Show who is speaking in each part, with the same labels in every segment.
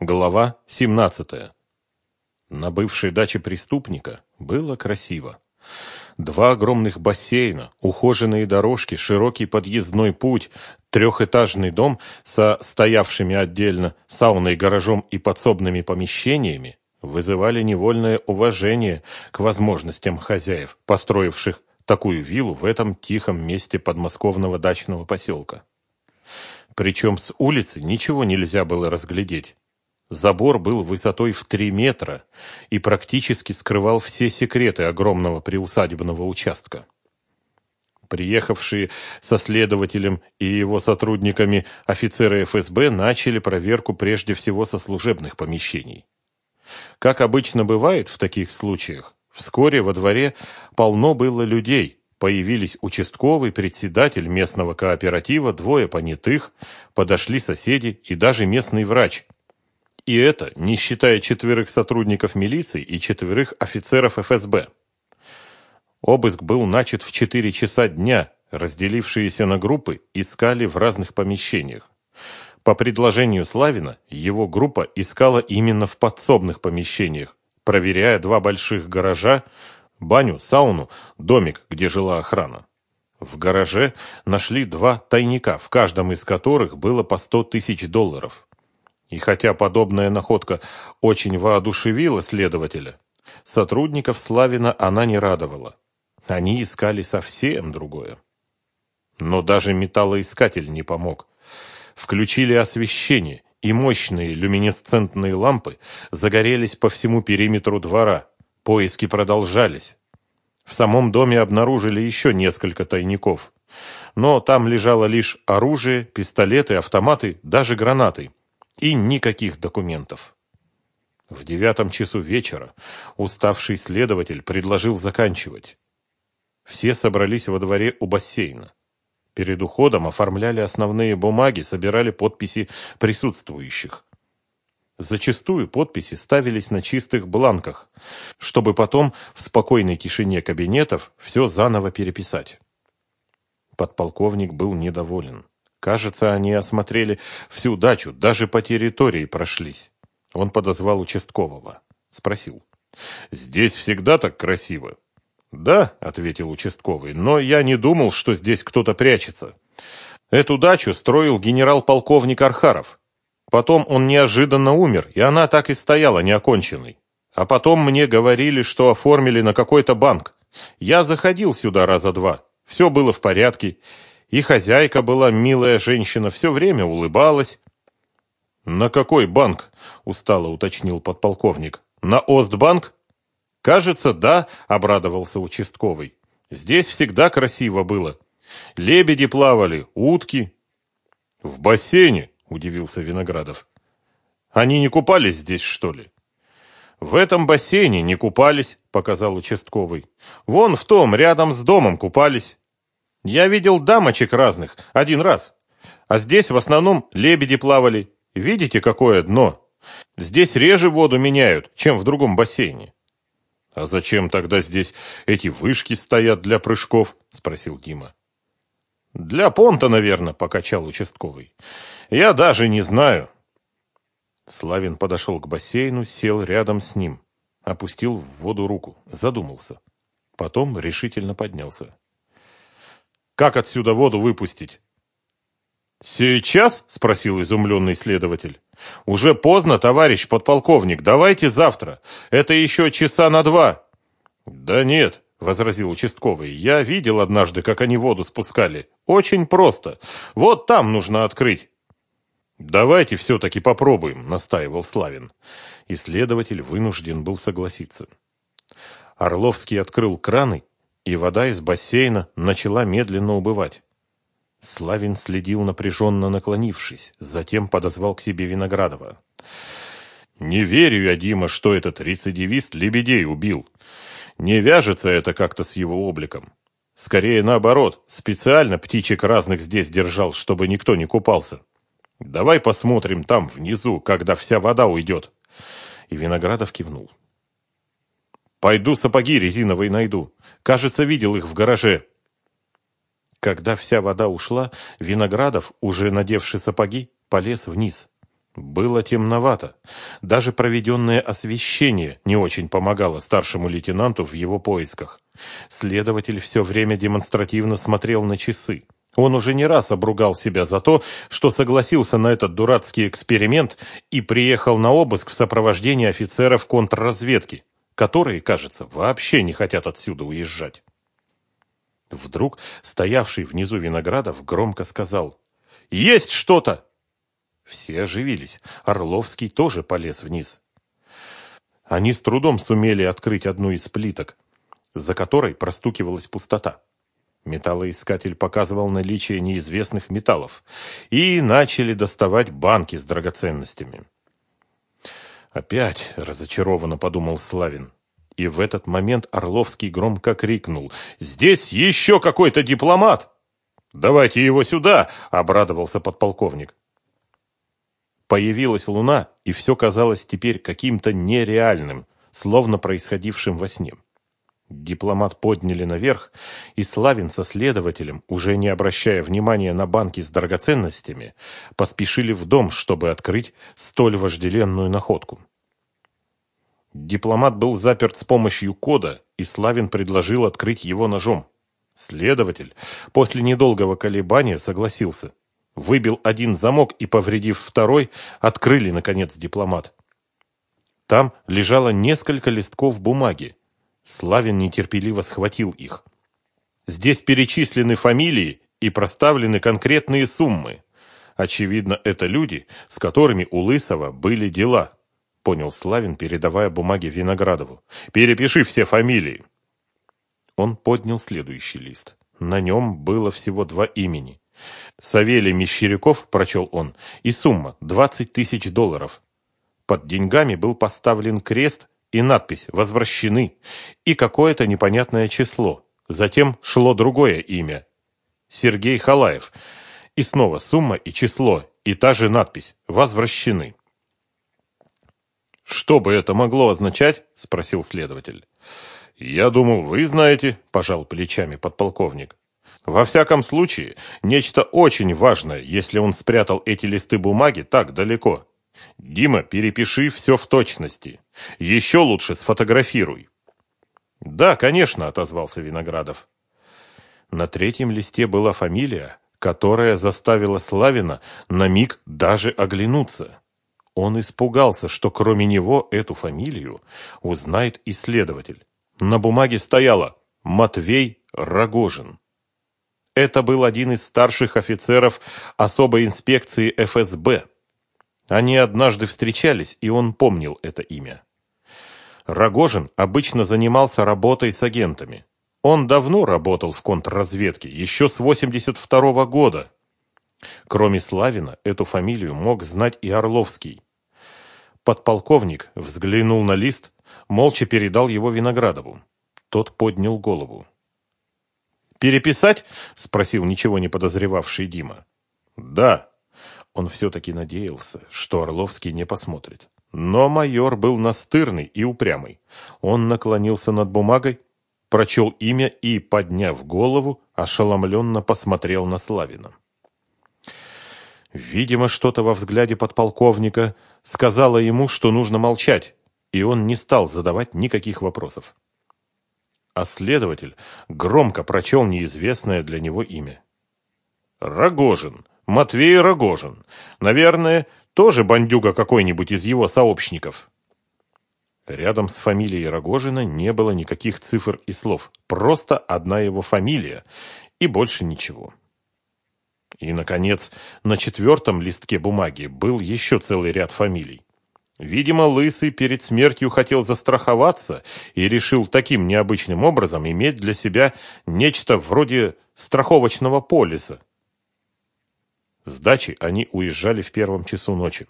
Speaker 1: Глава 17. На бывшей даче преступника было красиво. Два огромных бассейна, ухоженные дорожки, широкий подъездной путь, трехэтажный дом со стоявшими отдельно сауной, гаражом и подсобными помещениями вызывали невольное уважение к возможностям хозяев, построивших такую виллу в этом тихом месте подмосковного дачного поселка. Причем с улицы ничего нельзя было разглядеть. Забор был высотой в три метра и практически скрывал все секреты огромного приусадебного участка. Приехавшие со следователем и его сотрудниками офицеры ФСБ начали проверку прежде всего со служебных помещений. Как обычно бывает в таких случаях, вскоре во дворе полно было людей, появились участковый, председатель местного кооператива, двое понятых, подошли соседи и даже местный врач – и это не считая четверых сотрудников милиции и четверых офицеров ФСБ. Обыск был начат в 4 часа дня, разделившиеся на группы искали в разных помещениях. По предложению Славина, его группа искала именно в подсобных помещениях, проверяя два больших гаража, баню, сауну, домик, где жила охрана. В гараже нашли два тайника, в каждом из которых было по 100 тысяч долларов. И хотя подобная находка очень воодушевила следователя, сотрудников Славина она не радовала. Они искали совсем другое. Но даже металлоискатель не помог. Включили освещение, и мощные люминесцентные лампы загорелись по всему периметру двора. Поиски продолжались. В самом доме обнаружили еще несколько тайников. Но там лежало лишь оружие, пистолеты, автоматы, даже гранаты. И никаких документов. В девятом часу вечера уставший следователь предложил заканчивать. Все собрались во дворе у бассейна. Перед уходом оформляли основные бумаги, собирали подписи присутствующих. Зачастую подписи ставились на чистых бланках, чтобы потом в спокойной тишине кабинетов все заново переписать. Подполковник был недоволен. Кажется, они осмотрели всю дачу, даже по территории прошлись. Он подозвал участкового. Спросил. «Здесь всегда так красиво?» «Да», — ответил участковый, — «но я не думал, что здесь кто-то прячется. Эту дачу строил генерал-полковник Архаров. Потом он неожиданно умер, и она так и стояла неоконченной. А потом мне говорили, что оформили на какой-то банк. Я заходил сюда раза два. Все было в порядке. И хозяйка была милая женщина, все время улыбалась. «На какой банк?» – устало уточнил подполковник. «На Остбанк?» «Кажется, да», – обрадовался участковый. «Здесь всегда красиво было. Лебеди плавали, утки». «В бассейне?» – удивился Виноградов. «Они не купались здесь, что ли?» «В этом бассейне не купались», – показал участковый. «Вон в том, рядом с домом купались». Я видел дамочек разных, один раз. А здесь в основном лебеди плавали. Видите, какое дно? Здесь реже воду меняют, чем в другом бассейне. А зачем тогда здесь эти вышки стоят для прыжков? Спросил Дима. Для понта, наверное, покачал участковый. Я даже не знаю. Славин подошел к бассейну, сел рядом с ним, опустил в воду руку, задумался. Потом решительно поднялся. Как отсюда воду выпустить? «Сейчас?» – спросил изумленный следователь. «Уже поздно, товарищ подполковник, давайте завтра. Это еще часа на два». «Да нет», – возразил участковый, – «я видел однажды, как они воду спускали. Очень просто. Вот там нужно открыть». «Давайте все-таки попробуем», – настаивал Славин. Исследователь вынужден был согласиться. Орловский открыл краны и вода из бассейна начала медленно убывать. Славин следил напряженно наклонившись, затем подозвал к себе Виноградова. «Не верю я, Дима, что этот рецидивист лебедей убил. Не вяжется это как-то с его обликом. Скорее наоборот, специально птичек разных здесь держал, чтобы никто не купался. Давай посмотрим там, внизу, когда вся вода уйдет». И Виноградов кивнул. «Пойду сапоги резиновые найду. Кажется, видел их в гараже. Когда вся вода ушла, Виноградов, уже надевший сапоги, полез вниз. Было темновато. Даже проведенное освещение не очень помогало старшему лейтенанту в его поисках. Следователь все время демонстративно смотрел на часы. Он уже не раз обругал себя за то, что согласился на этот дурацкий эксперимент и приехал на обыск в сопровождении офицеров контрразведки, которые, кажется, вообще не хотят отсюда уезжать. Вдруг стоявший внизу Виноградов громко сказал «Есть что-то!» Все оживились. Орловский тоже полез вниз. Они с трудом сумели открыть одну из плиток, за которой простукивалась пустота. Металлоискатель показывал наличие неизвестных металлов. И начали доставать банки с драгоценностями. «Опять!» – разочарованно подумал Славин. И в этот момент Орловский громко крикнул. «Здесь еще какой-то дипломат!» «Давайте его сюда!» – обрадовался подполковник. Появилась луна, и все казалось теперь каким-то нереальным, словно происходившим во сне. Дипломат подняли наверх, и Славин со следователем, уже не обращая внимания на банки с драгоценностями, поспешили в дом, чтобы открыть столь вожделенную находку. Дипломат был заперт с помощью кода, и Славин предложил открыть его ножом. Следователь после недолгого колебания согласился выбил один замок и, повредив второй, открыли, наконец, дипломат. Там лежало несколько листков бумаги. Славин нетерпеливо схватил их. Здесь перечислены фамилии и проставлены конкретные суммы. Очевидно, это люди, с которыми у Лысого были дела, понял Славин, передавая бумаги Виноградову. Перепиши все фамилии. Он поднял следующий лист. На нем было всего два имени. Савелий Мещеряков, прочел он, и сумма – 20 тысяч долларов. Под деньгами был поставлен крест и надпись «Возвращены» и какое-то непонятное число. Затем шло другое имя – Сергей Халаев. И снова сумма и число, и та же надпись «Возвращены». «Что бы это могло означать?» – спросил следователь. «Я думал, вы знаете», – пожал плечами подполковник. Во всяком случае, нечто очень важное, если он спрятал эти листы бумаги так далеко. Дима, перепиши все в точности. Еще лучше сфотографируй. Да, конечно, отозвался Виноградов. На третьем листе была фамилия, которая заставила Славина на миг даже оглянуться. Он испугался, что кроме него эту фамилию узнает исследователь. На бумаге стояло Матвей Рогожин. Это был один из старших офицеров особой инспекции ФСБ. Они однажды встречались, и он помнил это имя. Рогожин обычно занимался работой с агентами. Он давно работал в контрразведке, еще с 82 -го года. Кроме Славина, эту фамилию мог знать и Орловский. Подполковник взглянул на лист, молча передал его Виноградову. Тот поднял голову. «Переписать?» – спросил ничего не подозревавший Дима. «Да». Он все-таки надеялся, что Орловский не посмотрит. Но майор был настырный и упрямый. Он наклонился над бумагой, прочел имя и, подняв голову, ошеломленно посмотрел на Славина. Видимо, что-то во взгляде подполковника сказало ему, что нужно молчать, и он не стал задавать никаких вопросов а следователь громко прочел неизвестное для него имя. Рогожин, Матвей Рогожин. Наверное, тоже бандюга какой-нибудь из его сообщников. Рядом с фамилией Рогожина не было никаких цифр и слов, просто одна его фамилия и больше ничего. И, наконец, на четвертом листке бумаги был еще целый ряд фамилий. Видимо, Лысый перед смертью хотел застраховаться и решил таким необычным образом иметь для себя нечто вроде страховочного полиса. С дачи они уезжали в первом часу ночи.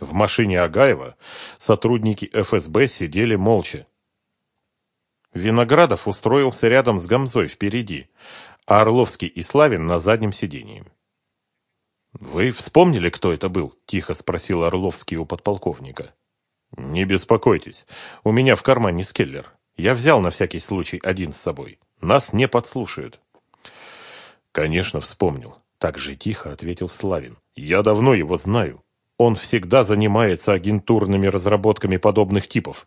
Speaker 1: В машине Агаева сотрудники ФСБ сидели молча. Виноградов устроился рядом с Гамзой впереди, а Орловский и Славин на заднем сидении. «Вы вспомнили, кто это был?» – тихо спросил Орловский у подполковника. «Не беспокойтесь, у меня в кармане скеллер. Я взял на всякий случай один с собой. Нас не подслушают». «Конечно, вспомнил», – так же тихо ответил Славин. «Я давно его знаю. Он всегда занимается агентурными разработками подобных типов.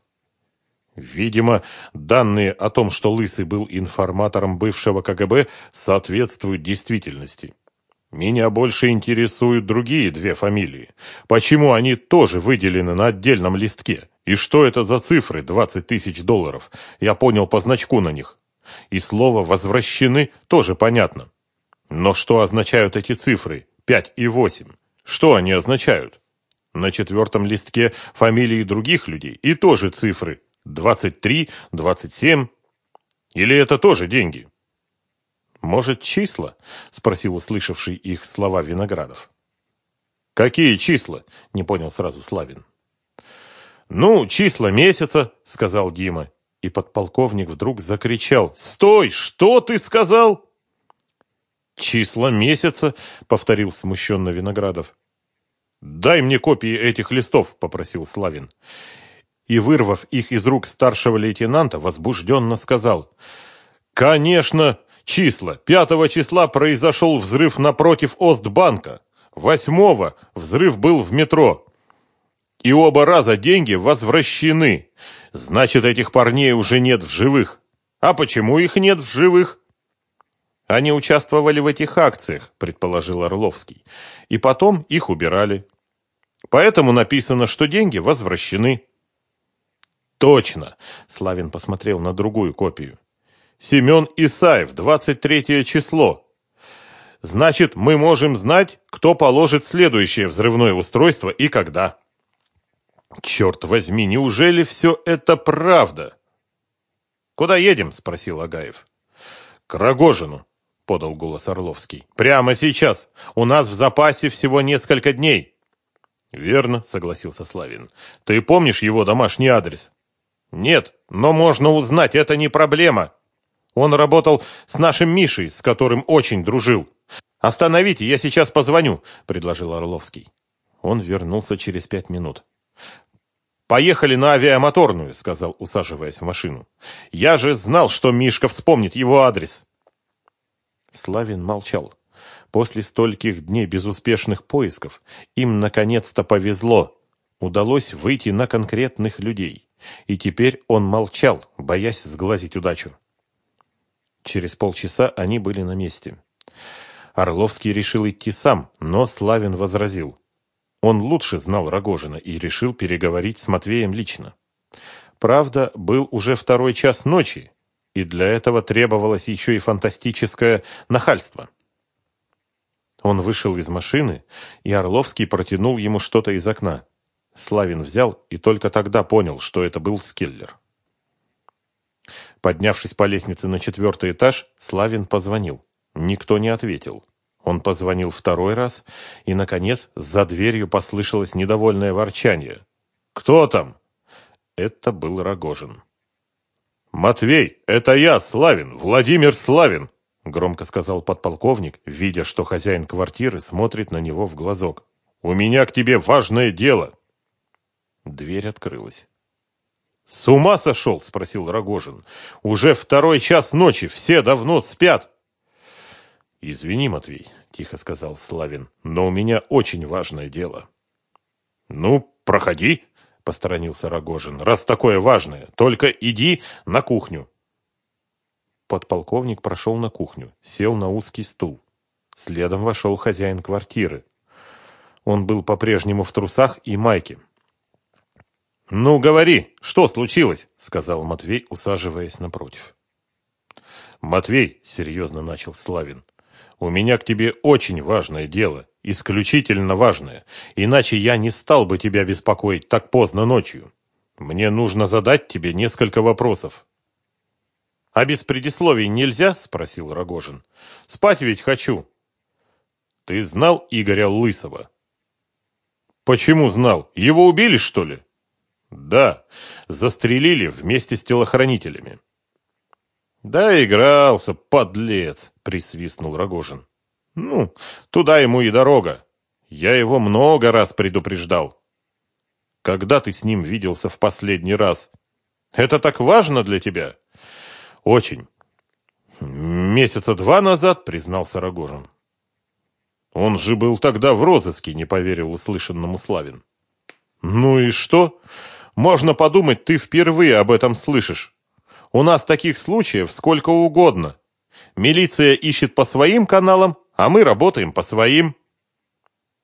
Speaker 1: Видимо, данные о том, что Лысый был информатором бывшего КГБ, соответствуют действительности. Меня больше интересуют другие две фамилии. Почему они тоже выделены на отдельном листке? И что это за цифры 20 тысяч долларов? Я понял по значку на них. И слово «возвращены» тоже понятно. Но что означают эти цифры 5 и 8? Что они означают? На четвертом листке фамилии других людей и тоже цифры 23, 27. Или это тоже деньги? Может, числа? Спросил услышавший их слова Виноградов. Какие числа? Не понял сразу Славин. Ну, числа месяца, сказал Дима. И подполковник вдруг закричал. Стой! Что ты сказал? Числа месяца, повторил смущенно Виноградов. «Дай мне копии этих листов», — попросил Славин и, вырвав их из рук старшего лейтенанта, возбужденно сказал. «Конечно, числа. Пятого числа произошел взрыв напротив Остбанка. Восьмого взрыв был в метро. И оба раза деньги возвращены. Значит, этих парней уже нет в живых. А почему их нет в живых?» Они участвовали в этих акциях, предположил Орловский. И потом их убирали. Поэтому написано, что деньги возвращены. Точно. Славин посмотрел на другую копию. Семен Исаев, 23 число. Значит, мы можем знать, кто положит следующее взрывное устройство и когда. Черт возьми, неужели все это правда? Куда едем? спросил Агаев. К Рогожину, подал голос Орловский. Прямо сейчас. У нас в запасе всего несколько дней. Верно, согласился Славин. Ты помнишь его домашний адрес? Нет, но можно узнать, это не проблема. Он работал с нашим Мишей, с которым очень дружил. Остановите, я сейчас позвоню, предложил Орловский. Он вернулся через пять минут. «Поехали на авиамоторную», — сказал, усаживаясь в машину. «Я же знал, что Мишка вспомнит его адрес». Славин молчал. После стольких дней безуспешных поисков им наконец-то повезло. Удалось выйти на конкретных людей. И теперь он молчал, боясь сглазить удачу. Через полчаса они были на месте. Орловский решил идти сам, но Славин возразил. Он лучше знал Рогожина и решил переговорить с Матвеем лично. Правда, был уже второй час ночи, и для этого требовалось еще и фантастическое нахальство. Он вышел из машины, и Орловский протянул ему что-то из окна. Славин взял и только тогда понял, что это был скеллер. Поднявшись по лестнице на четвертый этаж, Славин позвонил. Никто не ответил. Он позвонил второй раз, и, наконец, за дверью послышалось недовольное ворчание. «Кто там?» Это был Рогожин. «Матвей, это я, Славин, Владимир Славин!» Громко сказал подполковник, видя, что хозяин квартиры смотрит на него в глазок. «У меня к тебе важное дело!» Дверь открылась. «С ума сошел?» — спросил Рогожин. «Уже второй час ночи, все давно спят». «Извини, Матвей», — тихо сказал Славин, — «но у меня очень важное дело». «Ну, проходи», — посторонился Рогожин, — «раз такое важное, только иди на кухню». Подполковник прошел на кухню, сел на узкий стул. Следом вошел хозяин квартиры. Он был по-прежнему в трусах и майке. «Ну, говори, что случилось?» — сказал Матвей, усаживаясь напротив. «Матвей», — серьезно начал Славин, — «у меня к тебе очень важное дело, исключительно важное, иначе я не стал бы тебя беспокоить так поздно ночью. Мне нужно задать тебе несколько вопросов». «А без предисловий нельзя?» — спросил Рогожин. «Спать ведь хочу». «Ты знал Игоря Лысого?» «Почему знал? Его убили, что ли?» Да, застрелили вместе с телохранителями. Да игрался, подлец, присвистнул Рогожин. Ну, туда ему и дорога. Я его много раз предупреждал. Когда ты с ним виделся в последний раз? Это так важно для тебя? Очень. Месяца два назад, признался Рогожин. Он же был тогда в розыске, не поверил услышанному Славин. Ну и что? Можно подумать, ты впервые об этом слышишь. У нас таких случаев сколько угодно. Милиция ищет по своим каналам, а мы работаем по своим.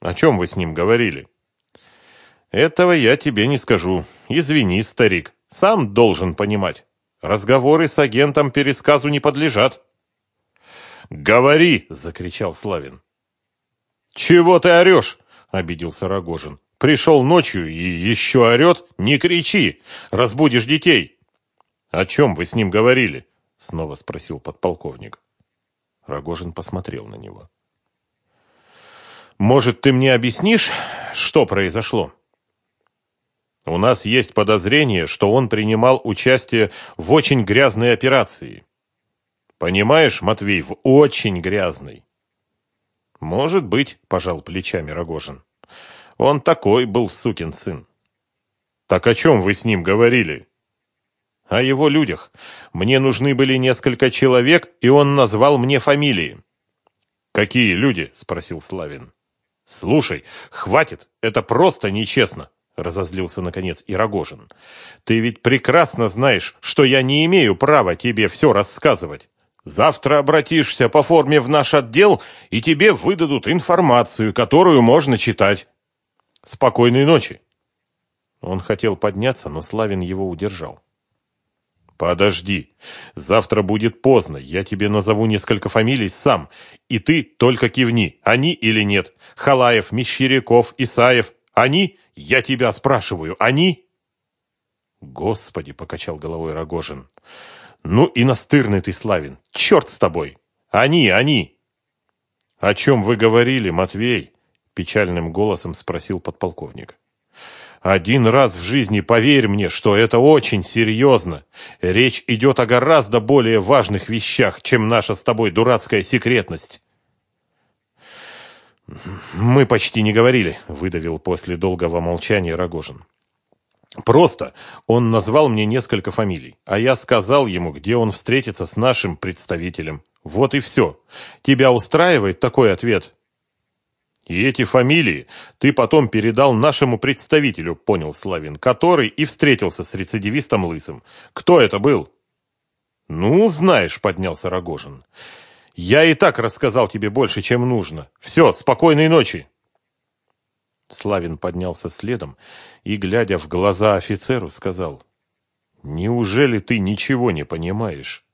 Speaker 1: О чем вы с ним говорили? Этого я тебе не скажу. Извини, старик. Сам должен понимать. Разговоры с агентом пересказу не подлежат. «Говори!» — закричал Славин. «Чего ты орешь?» — обиделся Рогожин. «Пришел ночью и еще орет? Не кричи! Разбудишь детей!» «О чем вы с ним говорили?» — снова спросил подполковник. Рогожин посмотрел на него. «Может, ты мне объяснишь, что произошло?» «У нас есть подозрение, что он принимал участие в очень грязной операции. Понимаешь, Матвей, в очень грязной». «Может быть», — пожал плечами Рогожин. «Он такой был сукин сын». «Так о чем вы с ним говорили?» «О его людях. Мне нужны были несколько человек, и он назвал мне фамилии». «Какие люди?» — спросил Славин. «Слушай, хватит, это просто нечестно», — разозлился наконец и. «Ты ведь прекрасно знаешь, что я не имею права тебе все рассказывать. Завтра обратишься по форме в наш отдел, и тебе выдадут информацию, которую можно читать. Спокойной ночи!» Он хотел подняться, но Славин его удержал. «Подожди. Завтра будет поздно. Я тебе назову несколько фамилий сам. И ты только кивни, они или нет. Халаев, Мещеряков, Исаев. Они? Я тебя спрашиваю, они?» «Господи!» — покачал головой Рогожин. «Ну и настырный ты, Славин. Черт с тобой! Они, они!» «О чем вы говорили, Матвей?» — печальным голосом спросил подполковник. Один раз в жизни поверь мне, что это очень серьезно. Речь идет о гораздо более важных вещах, чем наша с тобой дурацкая секретность. Мы почти не говорили, выдавил после долгого молчания Рогожин. Просто он назвал мне несколько фамилий, а я сказал ему, где он встретится с нашим представителем. Вот и все. Тебя устраивает такой ответ? И эти фамилии ты потом передал нашему представителю, понял Славин, который и встретился с рецидивистом Лысым. Кто это был? Ну, знаешь, поднялся Рогожин. Я и так рассказал тебе больше, чем нужно. Все, спокойной ночи. Славин поднялся следом и, глядя в глаза офицеру, сказал, «Неужели ты ничего не понимаешь?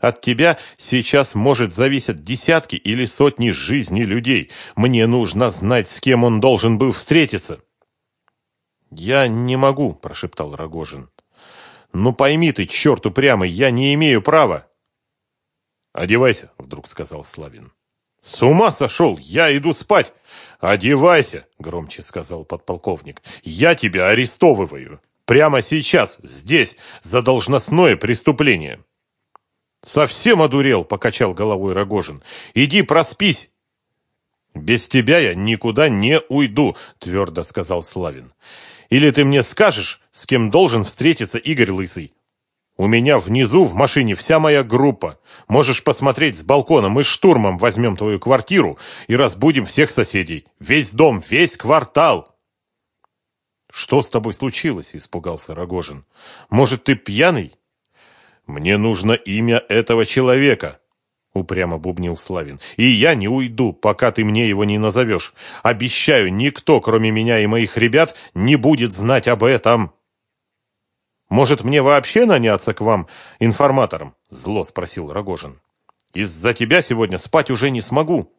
Speaker 1: От тебя сейчас может зависеть десятки или сотни жизней людей. Мне нужно знать, с кем он должен был встретиться. Я не могу, прошептал Рогожин. Ну пойми ты, черт упрямый, я не имею права. Одевайся, вдруг сказал Славин. С ума сошел, я иду спать. Одевайся, громче сказал подполковник. Я тебя арестовываю. Прямо сейчас, здесь, за должностное преступление. Совсем одурел, покачал головой Рогожин. Иди проспись. Без тебя я никуда не уйду, твердо сказал Славин. Или ты мне скажешь, с кем должен встретиться Игорь Лысый? У меня внизу в машине вся моя группа. Можешь посмотреть с балкона. Мы штурмом возьмем твою квартиру и разбудим всех соседей. Весь дом, весь квартал. Что с тобой случилось? испугался Рогожин. Может, ты пьяный? «Мне нужно имя этого человека», — упрямо бубнил Славин. «И я не уйду, пока ты мне его не назовешь. Обещаю, никто, кроме меня и моих ребят, не будет знать об этом». «Может, мне вообще наняться к вам информатором?» — зло спросил Рогожин. «Из-за тебя сегодня спать уже не смогу».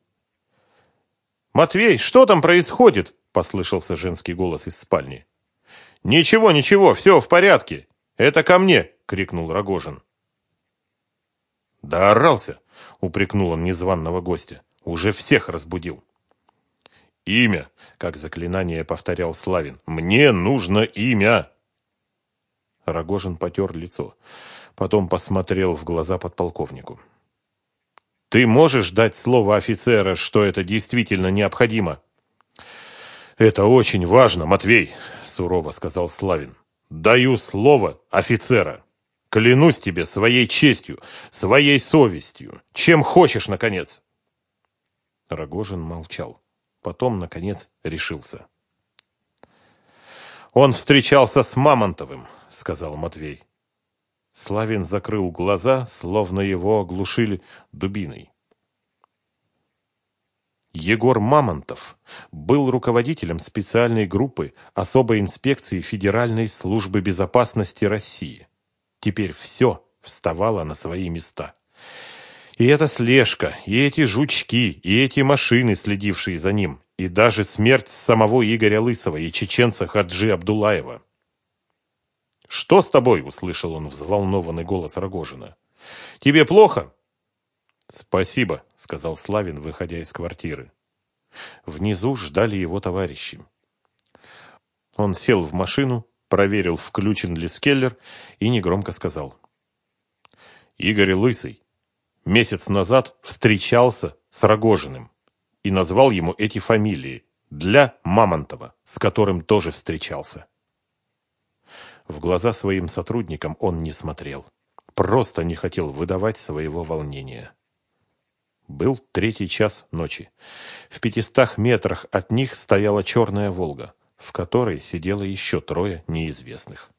Speaker 1: «Матвей, что там происходит?» — послышался женский голос из спальни. «Ничего, ничего, все в порядке. Это ко мне!» — крикнул Рогожин. «Да орался!» — упрекнул он незваного гостя. «Уже всех разбудил!» «Имя!» — как заклинание повторял Славин. «Мне нужно имя!» Рогожин потер лицо. Потом посмотрел в глаза подполковнику. «Ты можешь дать слово офицера, что это действительно необходимо?» «Это очень важно, Матвей», — сурово сказал Славин. Даю слово офицера. Клянусь тебе своей честью, своей совестью. Чем хочешь, наконец. Рогожин молчал. Потом, наконец, решился. «Он встречался с Мамонтовым», — сказал Матвей. Славин закрыл глаза, словно его оглушили дубиной. Егор Мамонтов был руководителем специальной группы особой инспекции Федеральной службы безопасности России. Теперь все вставало на свои места. И эта слежка, и эти жучки, и эти машины, следившие за ним, и даже смерть самого Игоря Лысого и чеченца Хаджи Абдулаева. «Что с тобой?» – услышал он взволнованный голос Рогожина. «Тебе плохо?» «Спасибо», — сказал Славин, выходя из квартиры. Внизу ждали его товарищи. Он сел в машину, проверил, включен ли скеллер, и негромко сказал. «Игорь Лысый месяц назад встречался с Рогожиным и назвал ему эти фамилии для Мамонтова, с которым тоже встречался». В глаза своим сотрудникам он не смотрел. Просто не хотел выдавать своего волнения. Был третий час ночи. В пятистах метрах от них стояла черная «Волга», в которой сидело еще трое неизвестных.